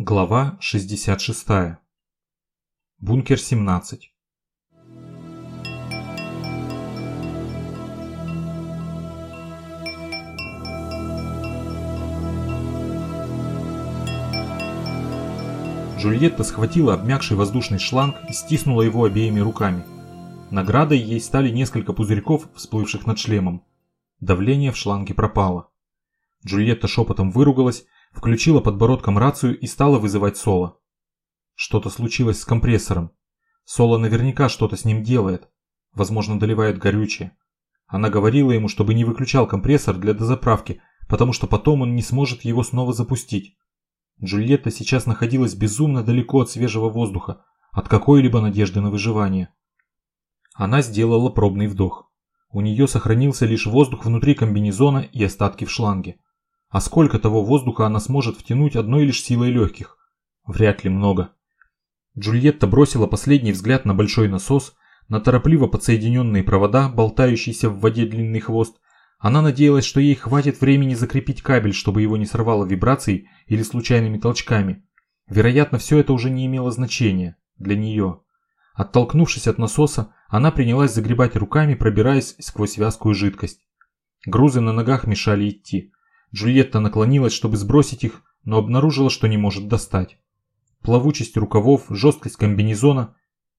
Глава 66. Бункер 17. Джульетта схватила обмякший воздушный шланг и стиснула его обеими руками. Наградой ей стали несколько пузырьков, всплывших над шлемом. Давление в шланге пропало. Джульетта шепотом выругалась, включила подбородком рацию и стала вызывать Соло. Что-то случилось с компрессором. Соло наверняка что-то с ним делает. Возможно, доливает горючее. Она говорила ему, чтобы не выключал компрессор для дозаправки, потому что потом он не сможет его снова запустить. Джульетта сейчас находилась безумно далеко от свежего воздуха, от какой-либо надежды на выживание. Она сделала пробный вдох. У нее сохранился лишь воздух внутри комбинезона и остатки в шланге. А сколько того воздуха она сможет втянуть одной лишь силой легких? Вряд ли много. Джульетта бросила последний взгляд на большой насос, на торопливо подсоединенные провода, болтающийся в воде длинный хвост. Она надеялась, что ей хватит времени закрепить кабель, чтобы его не сорвало вибрацией или случайными толчками. Вероятно, все это уже не имело значения для нее. Оттолкнувшись от насоса, она принялась загребать руками, пробираясь сквозь вязкую жидкость. Грузы на ногах мешали идти. Джульетта наклонилась, чтобы сбросить их, но обнаружила, что не может достать. Плавучесть рукавов, жесткость комбинезона.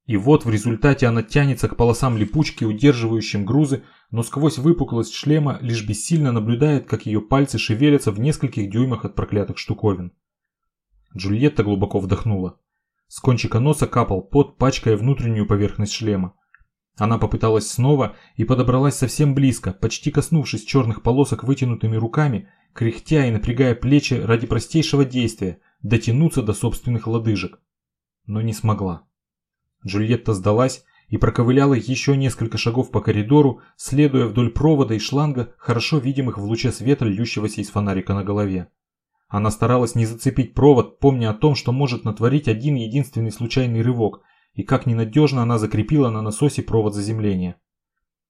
И вот в результате она тянется к полосам липучки, удерживающим грузы, но сквозь выпуклость шлема лишь бессильно наблюдает, как ее пальцы шевелятся в нескольких дюймах от проклятых штуковин. Джульетта глубоко вдохнула. С кончика носа капал пот, пачкая внутреннюю поверхность шлема. Она попыталась снова и подобралась совсем близко, почти коснувшись черных полосок вытянутыми руками, кряхтя и напрягая плечи ради простейшего действия – дотянуться до собственных лодыжек. Но не смогла. Джульетта сдалась и проковыляла еще несколько шагов по коридору, следуя вдоль провода и шланга, хорошо видимых в луче света, льющегося из фонарика на голове. Она старалась не зацепить провод, помня о том, что может натворить один единственный случайный рывок, и как ненадежно она закрепила на насосе провод заземления.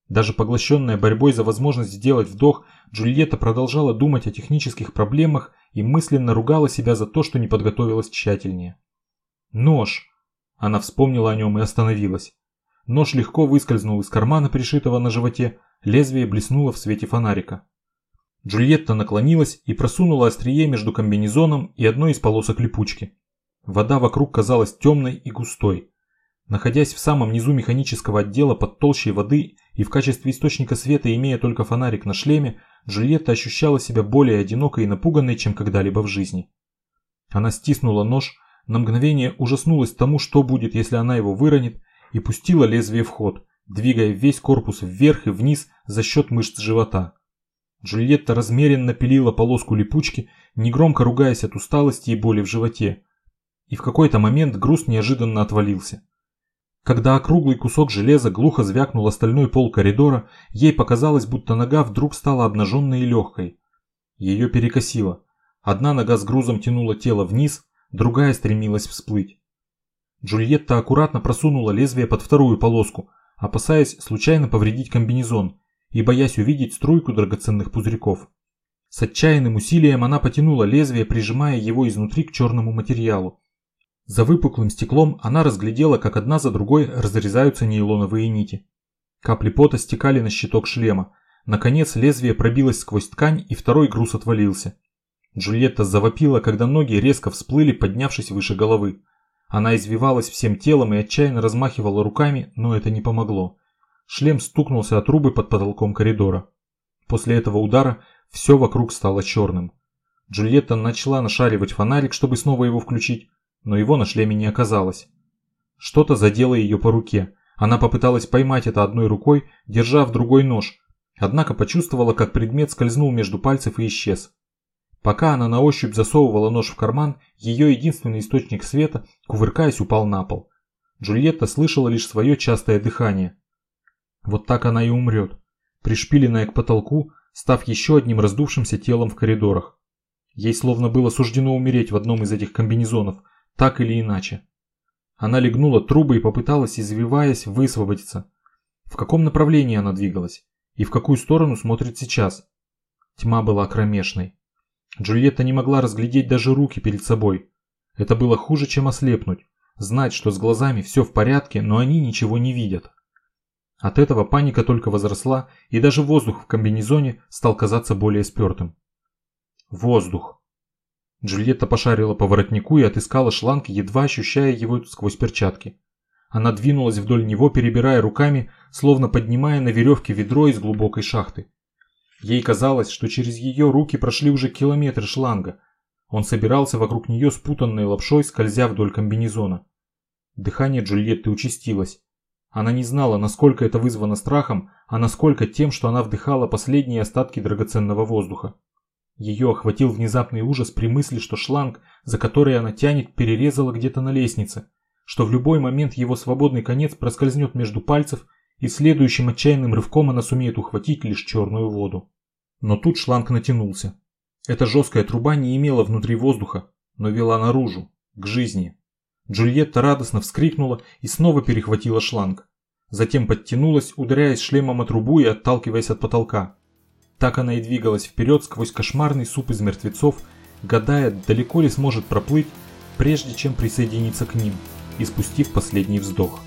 Даже поглощенная борьбой за возможность сделать вдох, Джульетта продолжала думать о технических проблемах и мысленно ругала себя за то, что не подготовилась тщательнее. Нож. Она вспомнила о нем и остановилась. Нож легко выскользнул из кармана, пришитого на животе, лезвие блеснуло в свете фонарика. Джульетта наклонилась и просунула острие между комбинезоном и одной из полосок липучки. Вода вокруг казалась темной и густой. Находясь в самом низу механического отдела под толщей воды и в качестве источника света имея только фонарик на шлеме, Джульетта ощущала себя более одинокой и напуганной, чем когда-либо в жизни. Она стиснула нож, на мгновение ужаснулась тому, что будет, если она его выронит, и пустила лезвие в ход, двигая весь корпус вверх и вниз за счет мышц живота. Джульетта размеренно пилила полоску липучки, негромко ругаясь от усталости и боли в животе. И в какой-то момент груз неожиданно отвалился. Когда округлый кусок железа глухо звякнул остальной пол коридора, ей показалось, будто нога вдруг стала обнаженной и легкой. Ее перекосило. Одна нога с грузом тянула тело вниз, другая стремилась всплыть. Джульетта аккуратно просунула лезвие под вторую полоску, опасаясь случайно повредить комбинезон и боясь увидеть струйку драгоценных пузырьков. С отчаянным усилием она потянула лезвие, прижимая его изнутри к черному материалу. За выпуклым стеклом она разглядела, как одна за другой разрезаются нейлоновые нити. Капли пота стекали на щиток шлема. Наконец лезвие пробилось сквозь ткань и второй груз отвалился. Джульетта завопила, когда ноги резко всплыли, поднявшись выше головы. Она извивалась всем телом и отчаянно размахивала руками, но это не помогло. Шлем стукнулся от трубы под потолком коридора. После этого удара все вокруг стало черным. Джульетта начала нашаривать фонарик, чтобы снова его включить, но его на шлеме не оказалось. Что-то задело ее по руке. Она попыталась поймать это одной рукой, держа в другой нож, однако почувствовала, как предмет скользнул между пальцев и исчез. Пока она на ощупь засовывала нож в карман, ее единственный источник света, кувыркаясь, упал на пол. Джульетта слышала лишь свое частое дыхание. Вот так она и умрет, пришпиленная к потолку, став еще одним раздувшимся телом в коридорах. Ей словно было суждено умереть в одном из этих комбинезонов, так или иначе. Она легнула трубы и попыталась, извиваясь, высвободиться. В каком направлении она двигалась? И в какую сторону смотрит сейчас? Тьма была кромешной. Джульетта не могла разглядеть даже руки перед собой. Это было хуже, чем ослепнуть. Знать, что с глазами все в порядке, но они ничего не видят. От этого паника только возросла, и даже воздух в комбинезоне стал казаться более спертым. Воздух. Джульетта пошарила по воротнику и отыскала шланг, едва ощущая его сквозь перчатки. Она двинулась вдоль него, перебирая руками, словно поднимая на веревке ведро из глубокой шахты. Ей казалось, что через ее руки прошли уже километры шланга. Он собирался вокруг нее спутанной лапшой, скользя вдоль комбинезона. Дыхание Джульетты участилось. Она не знала, насколько это вызвано страхом, а насколько тем, что она вдыхала последние остатки драгоценного воздуха. Ее охватил внезапный ужас при мысли, что шланг, за который она тянет, перерезала где-то на лестнице, что в любой момент его свободный конец проскользнет между пальцев, и следующим отчаянным рывком она сумеет ухватить лишь черную воду. Но тут шланг натянулся. Эта жесткая труба не имела внутри воздуха, но вела наружу, к жизни. Джульетта радостно вскрикнула и снова перехватила шланг. Затем подтянулась, ударяясь шлемом о трубу и отталкиваясь от потолка. Так она и двигалась вперед сквозь кошмарный суп из мертвецов, гадая, далеко ли сможет проплыть, прежде чем присоединиться к ним, и спустив последний вздох.